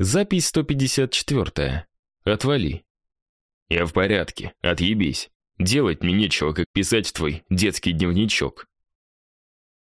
Запись 154. Отвали. Я в порядке, отъебись. Делать мне нечего, как писать в твой детский дневничок.